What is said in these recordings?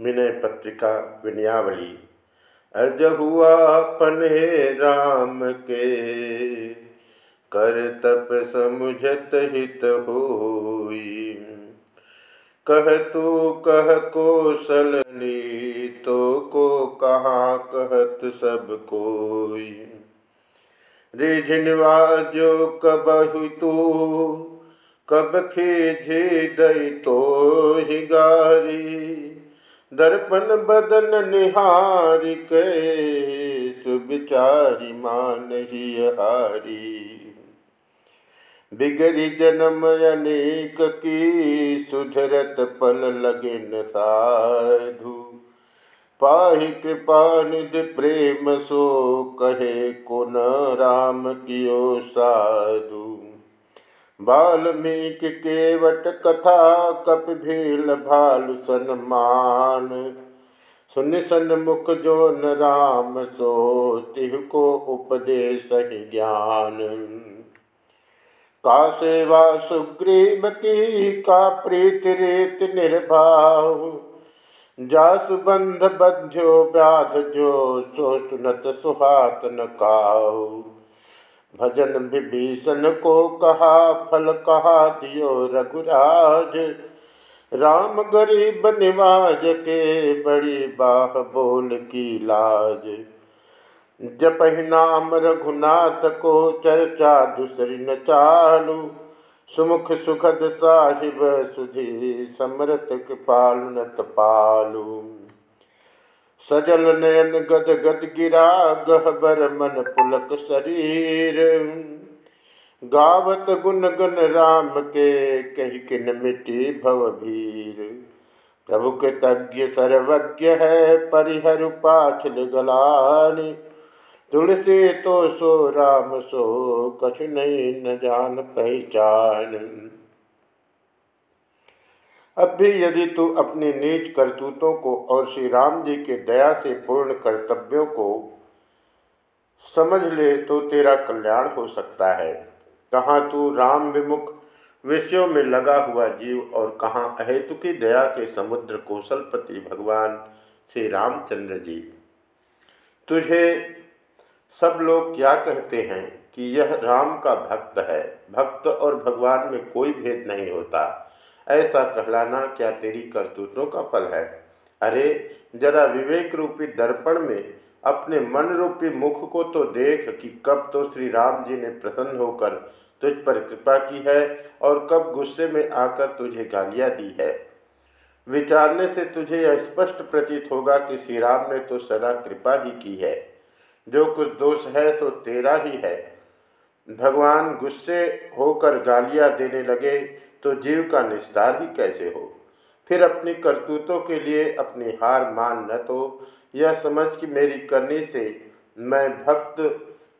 विनय पत्रिका विनयावली। अज हुआ पन्हे राम के, कर तप समुझत हित होई। कह तू कह कौशलनी तो को, कहाँ कहत सब कोई। रिझिनवा जो कबहु तू, कब खीझी दई तो ही गारी दर्पण बदन निहार के सुविचारी मान ही हारी। बिगड़ी जन्म अनेक की सुधरत पल लगे न साधु। पाहि कृपा निधि प्रेम सो कहे को न राम कियो साधु। वाल्मीकि केवट कथा कप भील भालु सन्मान सुन सन मुख जो न राम सो तिह को उपदेश ही ज्ञान। का सेवा सुग्रीव की, का प्रीत रेत निर्भाव। जासु बंध बध्यो व्याध जो, सो सुनत सुहात न काऊ भजन विभीषण को कहा, फल कहा दियो रघुराज। राम गरीब निवाज के बड़ी बाह बोल की लाज। जप नाम रघुनाथ को चर्चा दूसरी न चालू। सुमुख सुखद साहिब सुधी समरत कृपाल नत पालू सजल नयन गद गद गिरा, गहबर मन पुलक शरीर। गावत गुन गन राम के, कही किन मिट्टी भव भीर। प्रभु कृतज्ञ सर्वज्ञ है, परिहर पाछल गलानी तुलसी तो सो राम सो, कछु नहीं न जान पहचान। अब भी यदि तू अपनी नीच करतूतों को और श्री राम जी के दया से पूर्ण कर्तव्यों को समझ ले तो तेरा कल्याण हो सकता है। कहाँ तू राम विमुख विषयों में लगा हुआ जीव और कहाँ अहेतु की दया के समुद्र कौशलपति भगवान श्री रामचंद्र जी। तुझे सब लोग क्या कहते हैं कि यह राम का भक्त है? भक्त और भगवान में कोई भेद नहीं होता। ऐसा कहलाना क्या तेरी करतूतों का फल है? अरे, जरा विवेक रूपी दर्पण में अपने मन रूपी मुख को तो देख कि कब तो श्री राम जी ने प्रसन्न होकर तुझ पर कृपा की है और कब गुस्से में आकर तुझे गालियाँ दी है। विचारने से तुझे यह स्पष्ट प्रतीत होगा कि श्री राम ने तो सदा कृपा ही की है। जो कुछ दोष है, सो तेरा ही है। भगवान गुस्से होकर गालियाँ देने लगे तो जीव का निस्तार ही कैसे हो? फिर अपनी करतूतों के लिए अपनी हार मान न तो। यह समझ कि मेरी करनी से मैं भक्त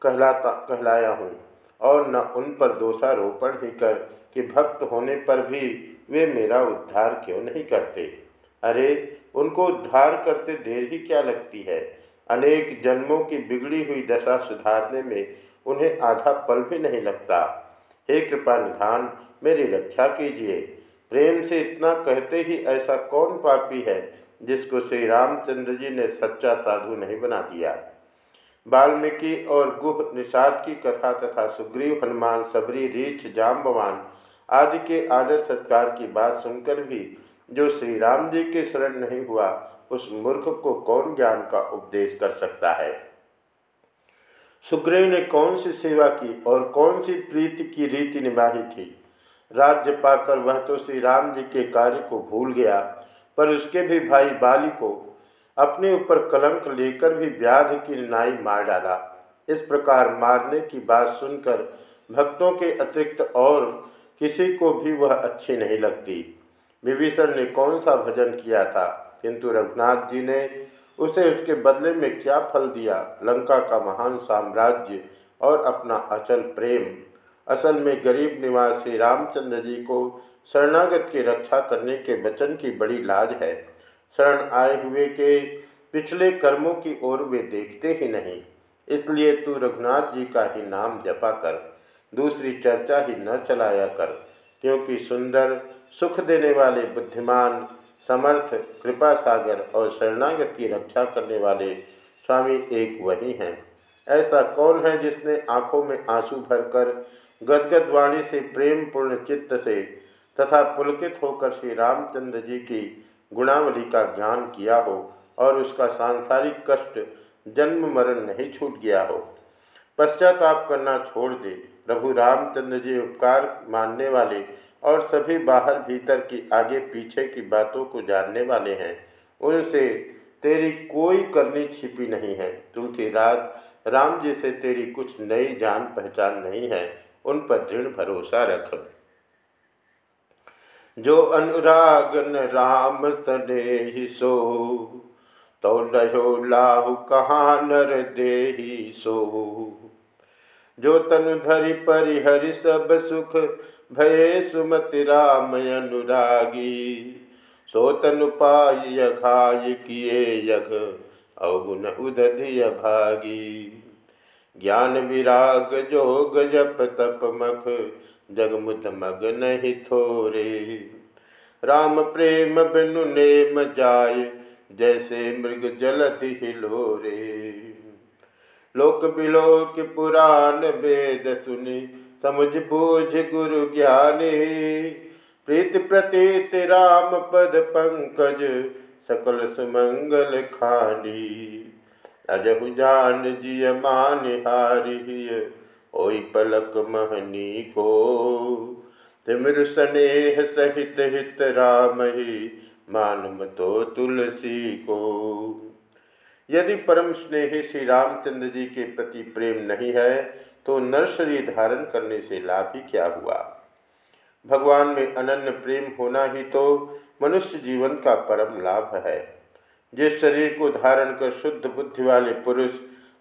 कहलाता, कहलाया हूँ। और न उन पर दोषारोपण ही कर कि भक्त होने पर भी वे मेरा उद्धार क्यों नहीं करते? अरे, उनको उद्धार करते देर ही क्या लगती है? अनेक जन्मों की बिगड़ी हुई दशा सुधारने में उन्हें आधा पल भी नहीं लगता। हे कृपा निधान, मेरी रक्षा कीजिए। प्रेम से इतना कहते ही ऐसा कौन पापी है, जिसको श्री रामचंद्र जी ने सच्चा साधु नहीं बना दिया? वाल्मीकि और गुह निषाद की कथा तथा सुग्रीव हनुमान, सबरी, रीछ, जाम्बवान आदि के आदर सत्कार की बात सुनकर भी जो श्री राम जी के शरण नहीं हुआ, उस मूर्ख को कौन ज्ञान का उपदेश कर सकता है? सुग्रीव ने कौन सी सेवा की और कौन सी प्रीति की रीति निभाई थी? राज्य पाकर वह तो श्री राम जी के कार्य को भूल गया, पर उसके भी भाई बाली को अपने ऊपर कलंक लेकर भी व्याध की नाई मार डाला। इस प्रकार मारने की बात सुनकर भक्तों के अतिरिक्त और किसी को भी वह अच्छी नहीं लगती। विभीषण ने कौन सा भजन किया था? किंतु रघुनाथ जी ने उसे उसके बदले में क्या फल दिया? लंका का महान साम्राज्य और अपना अचल प्रेम। असल में गरीब निवास श्री रामचंद्र जी को शरणागत की रक्षा करने के वचन की बड़ी लाज है। शरण आए हुए के पिछले कर्मों की ओर वे देखते ही नहीं। इसलिए तू रघुनाथ जी का ही नाम जपा कर। दूसरी चर्चा ही न चलाया कर, क्योंकि सुंदर, सुख देने वाले बुद्धिमान समर्थ, कृपा सागर और शरणागत की रक्षा करने वाले स्वामी एक वही हैं। ऐसा कौन है जिसने आँखों में आँसू भरकर, गदगद वाणी से प्रेम पूर्ण चित्त से तथा पुलकित होकर श्री रामचंद्र जी की गुणावली का ज्ञान किया हो और उसका सांसारिक कष्ट जन्म मरण नहीं छूट गया हो? पश्चाताप करना छोड़ दे। प्रभु रामचंद्र जी उपकार मानने वाले और सभी बाहर भीतर की आगे पीछे की बातों को जानने वाले हैं। उनसे तेरी कोई करनी छिपी नहीं है। तुलसीदास राम जी से तेरी कुछ नई जान पहचान नहीं है। उन पर दृढ़ भरोसा रख। जो अनुरागन राम सने ही सो तो लहो लाहु कहाँ नर दे सो। जो तनु धरि परिहरि सब सुख भये सुमति राम अनुरागी सो तनु पाय यघाय किए यघ, अवगुण उदधिय भागी। ज्ञान विराग जोग जप तप मख, जगमुत मग नहीं थोरे। राम प्रेम बिनु नेम जाय जैसे मृग जलति हिलोरे। लोक बिलोक पुराण वेद सुनि समझ बूझ गुरु ज्ञानी। प्रीत प्रतीत राम पद पंकज, सकल सुमंगल खानी। अजहु जान जिय मान हारिय, ओई पलक महनी को। तिमिर स्नेह सहित हित राम ही मानुम तो तुलसी को। यदि परम स्नेही श्री रामचंद्र जी के प्रति प्रेम नहीं है तो नर्सरी धारण करने से लाभ ही क्या हुआ? भगवान में अनन्य प्रेम होना ही तो मनुष्य जीवन का परम लाभ है। जिस शरीर को धारण कर शुद्ध बुद्धि वाले पुरुष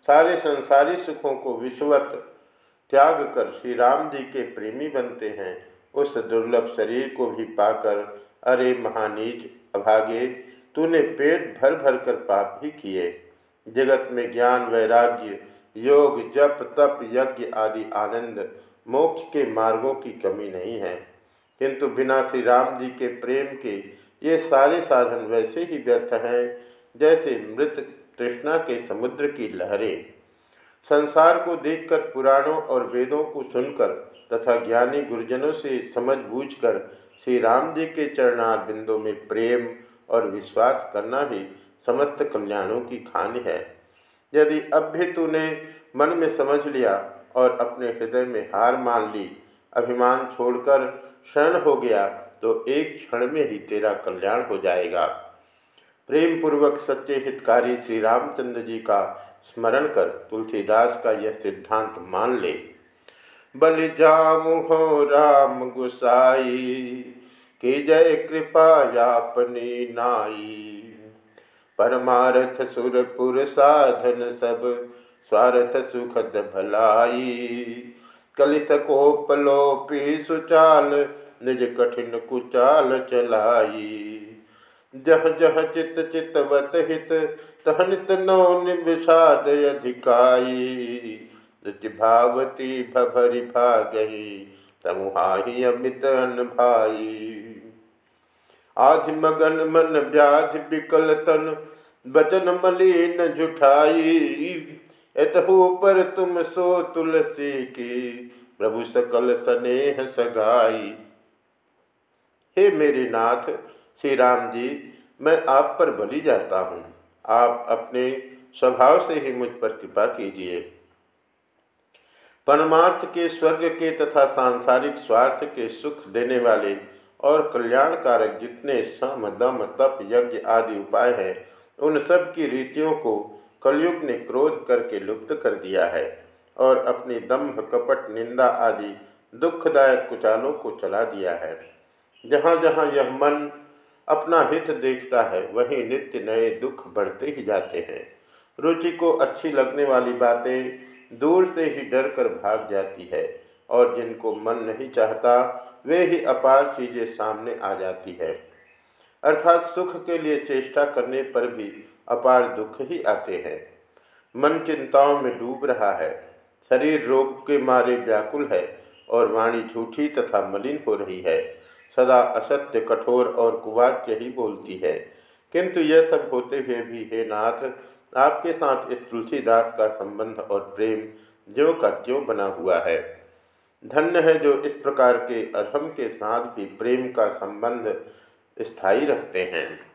सारे संसारी सुखों को विश्वत त्याग कर श्री राम जी के प्रेमी बनते हैं, उस दुर्लभ शरीर को भी पाकर, अरे महानीज अभागे, तूने पेट भर भर कर पाप भी किए। जगत में ज्ञान, वैराग्य योग, जप, तप, यज्ञ आदि आनंद मोक्ष के मार्गों की कमी नहीं है। किंतु बिना श्री राम जी के प्रेम के ये सारे साधन वैसे ही व्यर्थ हैं, जैसे मृत तृष्णा के समुद्र की लहरें। संसार को देखकर पुराणों और वेदों को सुनकर तथा ज्ञानी गुरुजनों से समझ बूझकर श्री राम जी के चरणार बिंदों में प्रेम और विश्वास करना ही समस्त कल्याणों की खान है। यदि अब भी तूने मन में समझ लिया और अपने हृदय में हार मान ली, अभिमान छोड़कर शरण हो गया तो एक क्षण में ही तेरा कल्याण हो जाएगा। प्रेम पूर्वक सच्चे हितकारी श्री रामचंद्र जी का स्मरण कर तुलसीदास का यह सिद्धांत मान ले। बल जामु हो राम गुसाई, कि जय कृपा यापनी नाई। परमारथ सुरपुर साधन सब स्वार्थ सुखद भलाई कलित कोपलोपी सुचाल निज कठिन कुचाल चलाई। जह जह चित चितवत हित तहनित नौ विषाद अधिकाई। भावती भभरि भागही, तमुहाही अमित भाई आधि मगन मन व्याधि विकल तन बचन मलिन जुठाई। एतहु पर तुम सो तुलसी की, प्रभु सकल स्नेह सगाई। हे मेरे नाथ, श्री राम जी, मैं आप पर बलि जाता हूँ। आप अपने स्वभाव से ही मुझ पर कृपा कीजिए। परमार्थ के स्वर्ग के तथा सांसारिक स्वार्थ के सुख देने वाले और कल्याणकारक जितने सम, दम, तप, यज्ञ आदि उपाय हैं, उन सब की रीतियों को कलयुग ने क्रोध करके लुप्त कर दिया है और अपनी दम्भ, कपट, निंदा आदि दुखदायक कुचालों को चला दिया है। जहाँ जहाँ यह मन अपना हित देखता है, वहीं नित्य नए दुख बढ़ते ही जाते हैं। रुचि को अच्छी लगने वाली बातें दूर से ही डर कर भाग जाती है और जिनको मन नहीं चाहता वे ही अपार चीज़ें सामने आ जाती है। अर्थात सुख के लिए चेष्टा करने पर भी अपार दुख ही आते हैं। मन चिंताओं में डूब रहा है। शरीर रोग के मारे व्याकुल है और वाणी झूठी तथा मलिन हो रही है। सदा असत्य, कठोर और कुवाच्य ही बोलती है। किंतु यह सब होते हुए भी हे नाथ, आपके साथ इस तुलसीदास का संबंध और प्रेम ज्यों का त्यों बना हुआ है। धन्य है जो इस प्रकार के अधम के साथ भी प्रेम का संबंध स्थायी रखते हैं।